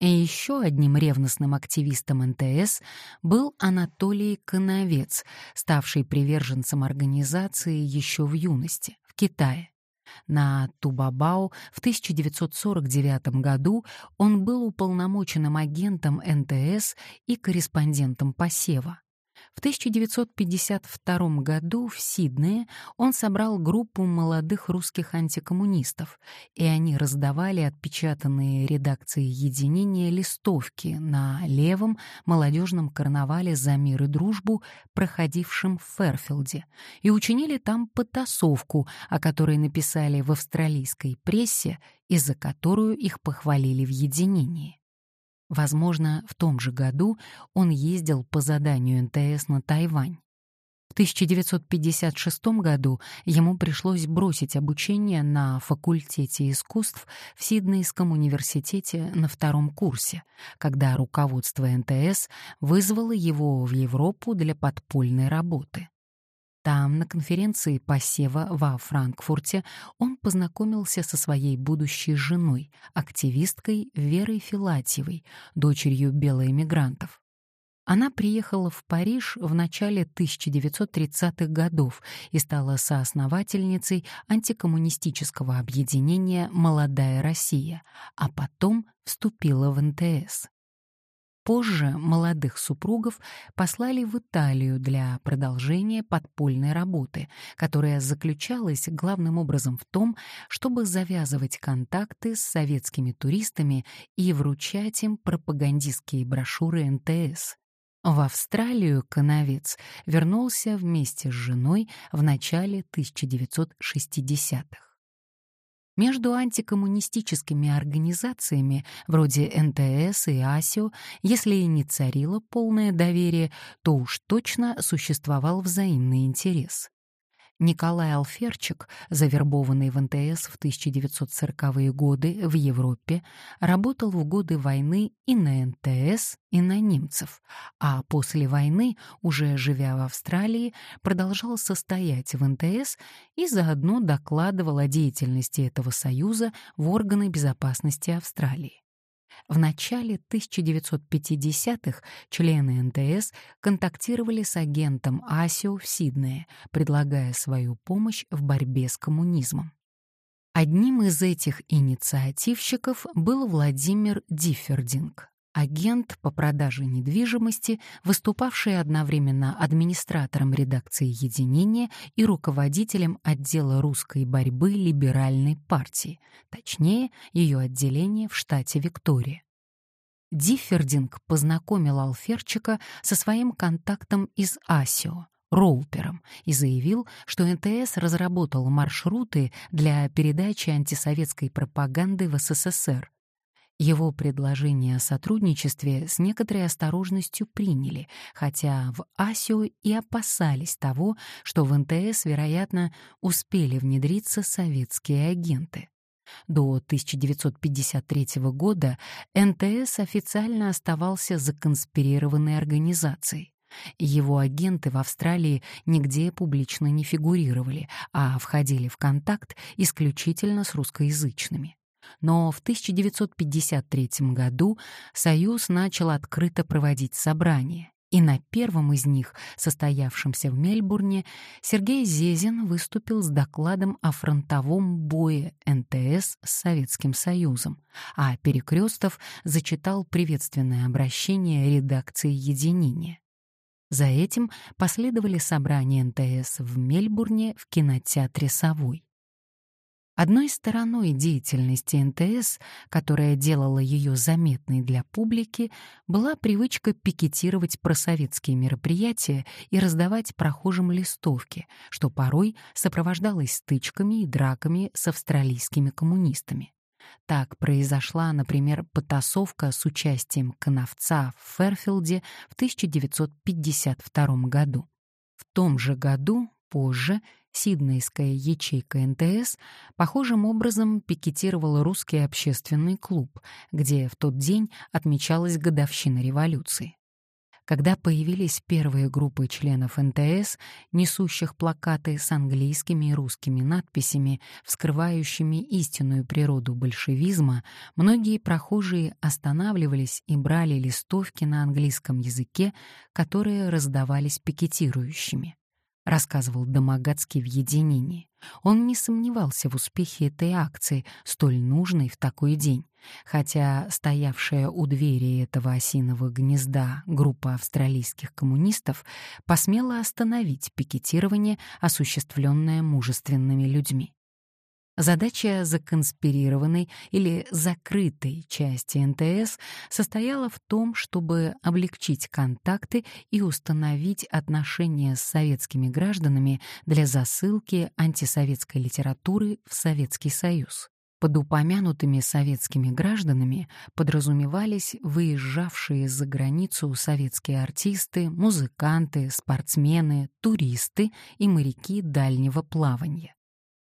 И еще одним ревностным активистом НТС был Анатолий Коновец, ставший приверженцем организации еще в юности, в Китае. На Тубабао в 1949 году он был уполномоченным агентом НТС и корреспондентом посева. В 1952 году в Сиднее он собрал группу молодых русских антикоммунистов, и они раздавали отпечатанные редакции единения листовки на левом молодежном карнавале «За мир и дружбу», проходившем в Ферфилде, и учинили там потасовку, о которой написали в австралийской прессе и за которую их похвалили в единении. Возможно, в том же году он ездил по заданию НТС на Тайвань. В 1956 году ему пришлось бросить обучение на факультете искусств в Сиднейском университете на втором курсе, когда руководство НТС вызвало его в Европу для подпольной работы. Там, на конференции посева во Франкфурте, он познакомился со своей будущей женой, активисткой Верой Филатьевой, дочерью белоэмигрантов. Она приехала в Париж в начале 1930-х годов и стала соосновательницей антикоммунистического объединения «Молодая Россия», а потом вступила в НТС. Позже молодых супругов послали в Италию для продолжения подпольной работы, которая заключалась главным образом в том, чтобы завязывать контакты с советскими туристами и вручать им пропагандистские брошюры НТС. В Австралию Коновец вернулся вместе с женой в начале 1960-х. Между антикоммунистическими организациями вроде НТС и АСИО, если и не царило полное доверие, то уж точно существовал взаимный интерес. Николай Алферчик, завербованный в НТС в 1940-е годы в Европе, работал в годы войны и на НТС, и на немцев, а после войны, уже живя в Австралии, продолжал состоять в НТС и заодно докладывал о деятельности этого союза в органы безопасности Австралии. В начале 1950-х члены НТС контактировали с агентом АСИО в Сиднее, предлагая свою помощь в борьбе с коммунизмом. Одним из этих инициативщиков был Владимир Диффердинг, агент по продаже недвижимости, выступавший одновременно администратором редакции «Единения» и руководителем отдела русской борьбы либеральной партии, точнее, ее отделения в штате Виктория. Диффердинг познакомил Алферчика со своим контактом из АСИО, Роупером, и заявил, что НТС разработал маршруты для передачи антисоветской пропаганды в СССР, его предложение о сотрудничестве с некоторой осторожностью приняли, хотя в АСИО и опасались того, что в НТС, вероятно, успели внедриться советские агенты. До 1953 года НТС официально оставался законспирированной организацией. Его агенты в Австралии нигде публично не фигурировали, а входили в контакт исключительно с русскоязычными. Но в 1953 году Союз начал открыто проводить собрания, и на первом из них, состоявшемся в Мельбурне, Сергей Зезин выступил с докладом о фронтовом бое НТС с Советским Союзом, а Перекрестов зачитал приветственное обращение редакции «Единения». За этим последовали собрания НТС в Мельбурне в кинотеатре «Совой». Одной стороной деятельности НТС, которая делала ее заметной для публики, была привычка пикетировать просоветские мероприятия и раздавать прохожим листовки, что порой сопровождалось стычками и драками с австралийскими коммунистами. Так произошла, например, потасовка с участием Коновца в Ферфилде в 1952 году. В том же году Позже Сиднейская ячейка НТС похожим образом пикетировала русский общественный клуб, где в тот день отмечалась годовщина революции. Когда появились первые группы членов НТС, несущих плакаты с английскими и русскими надписями, вскрывающими истинную природу большевизма, многие прохожие останавливались и брали листовки на английском языке, которые раздавались пикетирующими рассказывал Домогацкий в единении. Он не сомневался в успехе этой акции, столь нужной в такой день, хотя стоявшая у двери этого осиного гнезда группа австралийских коммунистов посмела остановить пикетирование, осуществленное мужественными людьми. Задача законспирированной или закрытой части НТС состояла в том, чтобы облегчить контакты и установить отношения с советскими гражданами для засылки антисоветской литературы в Советский Союз. Под упомянутыми советскими гражданами подразумевались выезжавшие за границу советские артисты, музыканты, спортсмены, туристы и моряки дальнего плавания.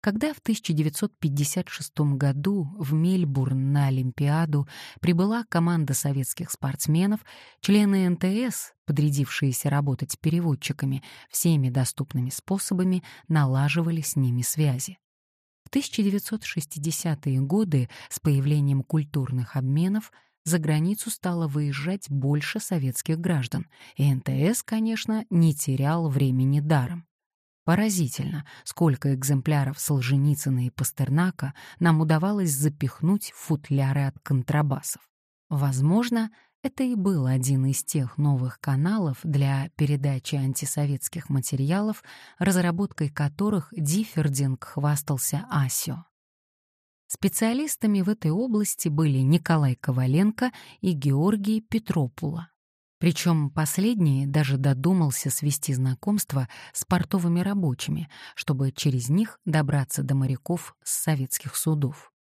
Когда в 1956 году в Мельбурн на Олимпиаду прибыла команда советских спортсменов, члены НТС, подрядившиеся работать переводчиками, всеми доступными способами налаживали с ними связи. В 1960-е годы с появлением культурных обменов за границу стало выезжать больше советских граждан, и НТС, конечно, не терял времени даром. Поразительно, сколько экземпляров Солженицына и Пастернака нам удавалось запихнуть в футляры от контрабасов. Возможно, это и был один из тех новых каналов для передачи антисоветских материалов, разработкой которых Диффердинг хвастался Асио. Специалистами в этой области были Николай Коваленко и Георгий Петропула. Причем последний даже додумался свести знакомство с портовыми рабочими, чтобы через них добраться до моряков с советских судов.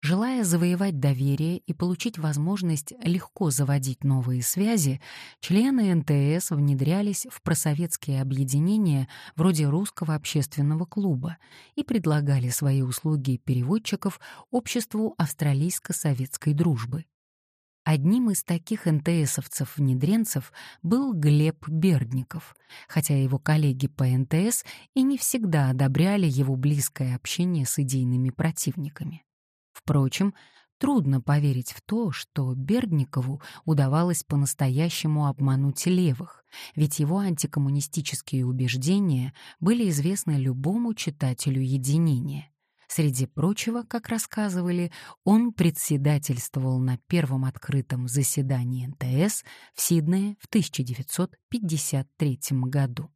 Желая завоевать доверие и получить возможность легко заводить новые связи, члены НТС внедрялись в просоветские объединения вроде Русского общественного клуба и предлагали свои услуги переводчиков обществу австралийско-советской дружбы. Одним из таких НТСовцев-внедренцев был Глеб Бердников, хотя его коллеги по НТС и не всегда одобряли его близкое общение с идейными противниками. Впрочем, трудно поверить в то, что Бердникову удавалось по-настоящему обмануть левых, ведь его антикоммунистические убеждения были известны любому читателю единения. Среди прочего, как рассказывали, он председательствовал на первом открытом заседании НТС в Сиднее в 1953 году.